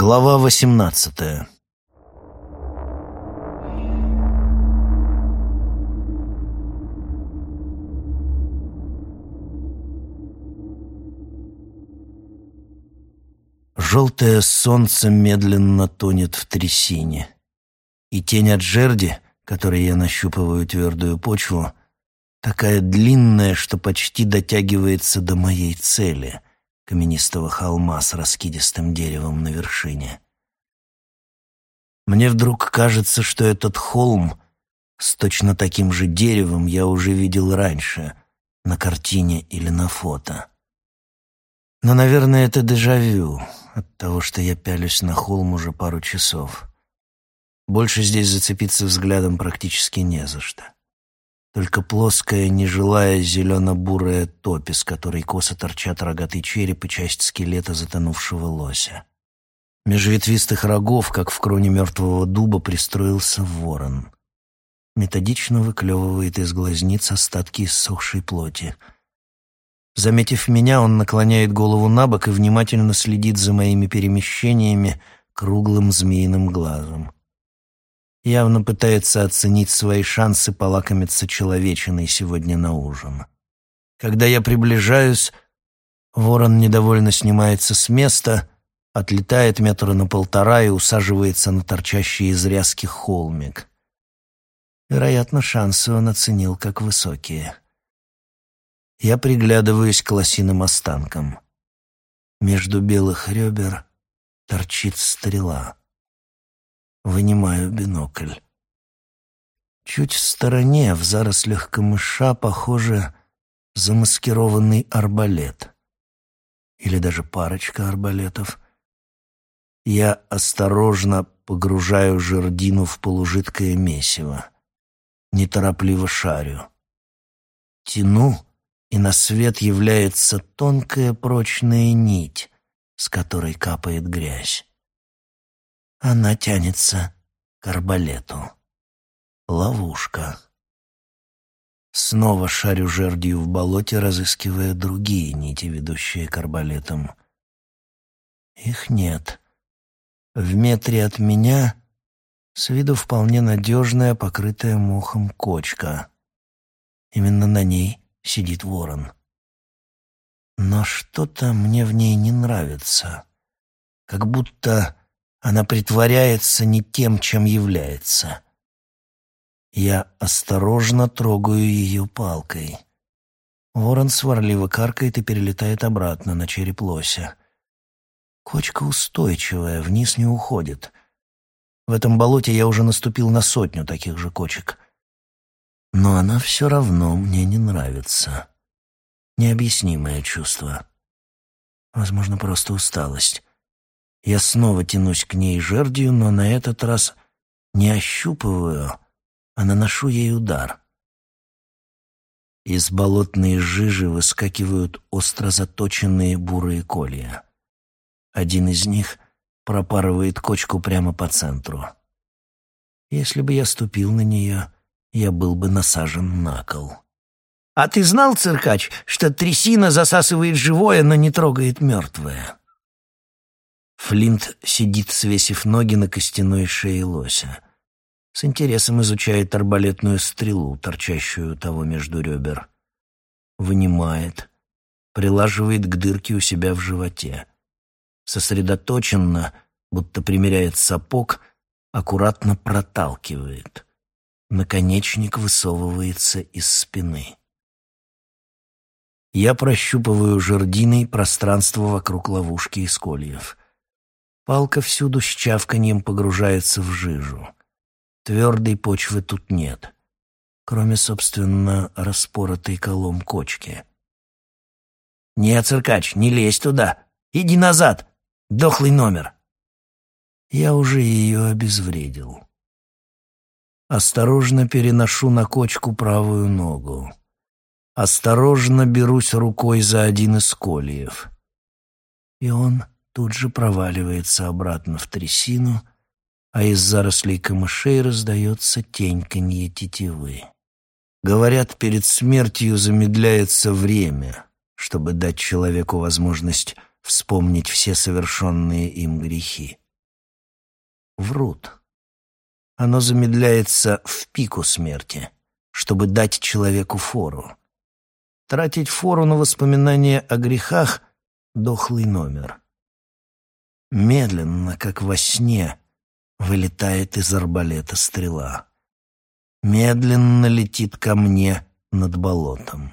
Глава восемнадцатая. Желтое солнце медленно тонет в трясине, и тень от жерди, которой я нащупываю твердую почву, такая длинная, что почти дотягивается до моей цели — каменистого холма с раскидистым деревом на вершине. Мне вдруг кажется, что этот холм с точно таким же деревом я уже видел раньше, на картине или на фото. Но, наверное, это дежавю от того, что я пялюсь на холм уже пару часов. Больше здесь зацепиться взглядом практически не за что. Только плоская, нежилая зелено-бурая топь, из которой косо торчат рогатый череп и часть скелета затонувшего лося. Меж ветвистых рогов, как в кроне мертвого дуба, пристроился ворон. Методично выклевывает из глазниц остатки иссохшей плоти — Заметив меня, он наклоняет голову на бок и внимательно следит за моими перемещениями круглым змеиным глазом. Явно пытается оценить свои шансы полакомиться человечиной сегодня на ужин. Когда я приближаюсь, ворон недовольно снимается с места, отлетает метра на полтора и усаживается на торчащий из ряски холмик. Вероятно, шансы он оценил как высокие. Я приглядываюсь к лосиным останкам. Между белых ребер торчит стрела. Вынимаю бинокль. Чуть в стороне, в зарослях камыша, похоже, замаскированный арбалет. Или даже парочка арбалетов. Я осторожно погружаю жердину в полужидкое месиво. Неторопливо шарю. Тяну — и на свет является тонкая прочная нить, с которой капает грязь. Она тянется к арбалету. Ловушка. Снова шарю жердью в болоте, разыскивая другие нити, ведущие к арбалетам. Их нет. В метре от меня с виду вполне надежная, покрытая мохом кочка. Именно на ней сидит ворон. Но что-то мне в ней не нравится. Как будто она притворяется не тем, чем является. Я осторожно трогаю ее палкой. Ворон сварливо каркает и перелетает обратно на череп лося. Кочка устойчивая, вниз не уходит. В этом болоте я уже наступил на сотню таких же кочек — но она все равно мне не нравится. Необъяснимое чувство. Возможно, просто усталость. Я снова тянусь к ней жердью, но на этот раз не ощупываю, а наношу ей удар. Из болотной жижи выскакивают остро заточенные бурые колья. Один из них пропарывает кочку прямо по центру. Если бы я ступил на нее, я был бы насажен на кол. «А ты знал, циркач, что трясина засасывает живое, но не трогает мертвое?» Флинт сидит, свесив ноги на костяной шее лося. С интересом изучает арбалетную стрелу, торчащую у того между ребер. Вынимает, прилаживает к дырке у себя в животе. Сосредоточенно, будто примеряет сапог, аккуратно проталкивает — Наконечник высовывается из спины. Я прощупываю жердиной пространство вокруг ловушки из кольев. Палка всюду с чавканьем погружается в жижу. Твердой почвы тут нет, кроме, собственно, распоротой колом кочки. «Нет, циркач, не лезь туда! Иди назад! Дохлый номер!» Я уже ее обезвредил. Осторожно переношу на кочку правую ногу. Осторожно берусь рукой за один из кольев. И он тут же проваливается обратно в трясину, а из зарослей камышей раздается теньканье тетивы. Говорят, перед смертью замедляется время, чтобы дать человеку возможность вспомнить все совершенные им грехи. врут. Оно замедляется в пику смерти, чтобы дать человеку фору. Тратить фору на воспоминания о грехах — дохлый номер. Медленно, как во сне, вылетает из арбалета стрела. Медленно летит ко мне над болотом.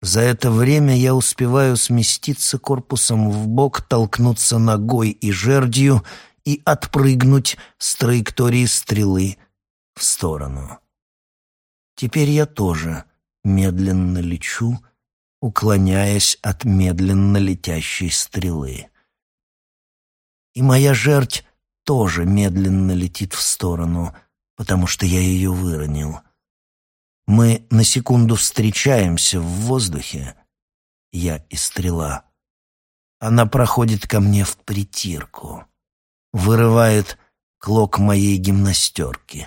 За это время я успеваю сместиться корпусом в бок, толкнуться ногой и жердью и отпрыгнуть с траектории стрелы в сторону. Теперь я тоже медленно лечу, уклоняясь от медленно летящей стрелы. И моя жерть тоже медленно летит в сторону, потому что я ее выронил — мы на секунду встречаемся в воздухе, я и стрела. Она проходит ко мне в притирку, вырывает клок моей гимнастерки.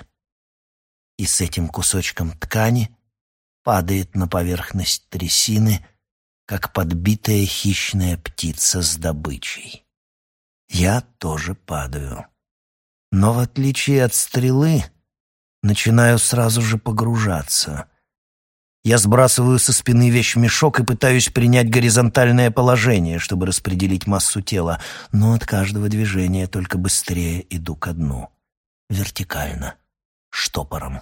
И с этим кусочком ткани падает на поверхность трясины, как подбитая хищная птица с добычей. Я тоже падаю. Но в отличие от стрелы, Начинаю сразу же погружаться. Я сбрасываю со спины вещмешок и пытаюсь принять горизонтальное положение, чтобы распределить массу тела, но от каждого движения только быстрее иду ко дну. Вертикально. Штопором.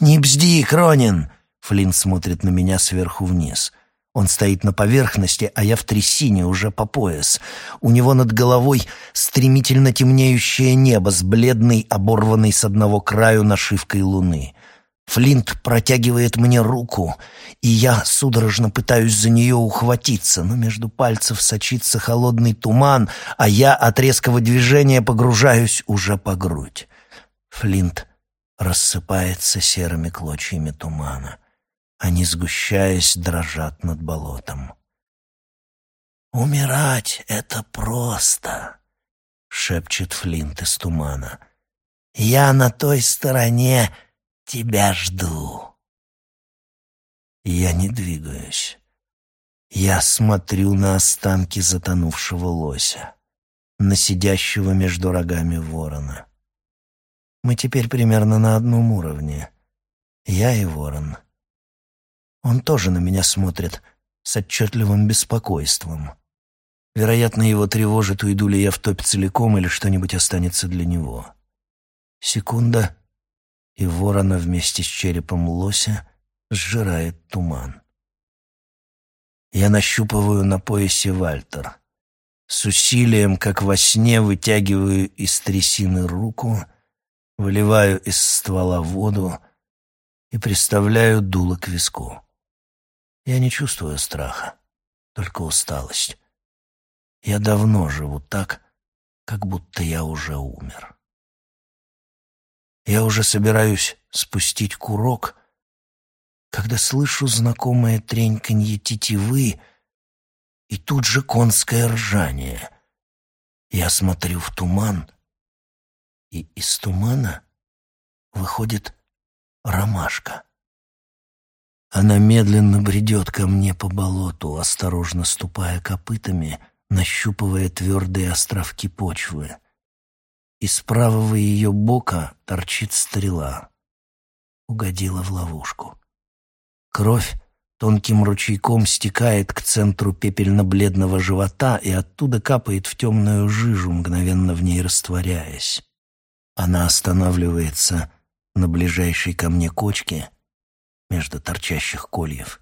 «Не бзди, Кронин!» Флинн смотрит на меня сверху вниз. Он стоит на поверхности, а я в трясине уже по пояс. У него над головой стремительно темнеющее небо с бледной, оборванной с одного краю нашивкой луны. Флинт протягивает мне руку, и я судорожно пытаюсь за нее ухватиться, но между пальцев сочится холодный туман, а я от резкого движения погружаюсь уже по грудь. Флинт рассыпается серыми клочьями тумана. Они, сгущаясь, дрожат над болотом. «Умирать — это просто», — шепчет Флинт из тумана. «Я на той стороне тебя жду». Я не двигаюсь. Я смотрю на останки затонувшего лося, на сидящего между рогами ворона. Мы теперь примерно на одном уровне. Я и ворон — он тоже на меня смотрит с отчетливым беспокойством. Вероятно, его тревожит, уйду ли я в топь целиком или что-нибудь останется для него. Секунда, и ворона вместе с черепом лося сжирает туман. Я нащупываю на поясе Вальтер. С усилием, как во сне, вытягиваю из трясины руку, выливаю из ствола воду и приставляю дуло к виску. Я не чувствую страха, только усталость. Я давно живу так, как будто я уже умер. Я уже собираюсь спустить курок, когда слышу знакомое треньканье тетивы и тут же конское ржание. Я смотрю в туман, и из тумана выходит ромашка. Она медленно бредет ко мне по болоту, осторожно ступая копытами, нащупывая твердые островки почвы. Из правого ее бока торчит стрела. Угодила в ловушку. Кровь тонким ручейком стекает к центру пепельно-бледного живота и оттуда капает в темную жижу, мгновенно в ней растворяясь. Она останавливается на ближайшей ко мне кочке — между торчащих кольев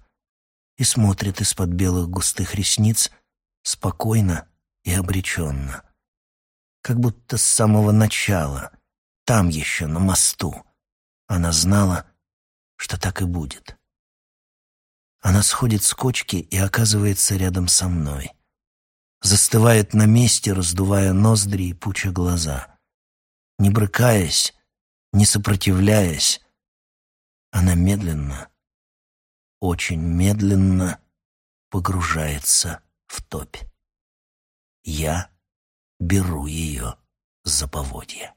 и смотрит из-под белых густых ресниц спокойно и обреченно. Как будто с самого начала, там еще, на мосту, она знала, что так и будет. Она сходит с кочки и оказывается рядом со мной. Застывает на месте, раздувая ноздри и пуча глаза. Не брыкаясь, не сопротивляясь, она медленно, очень медленно погружается в топь. Я беру ее за поводья.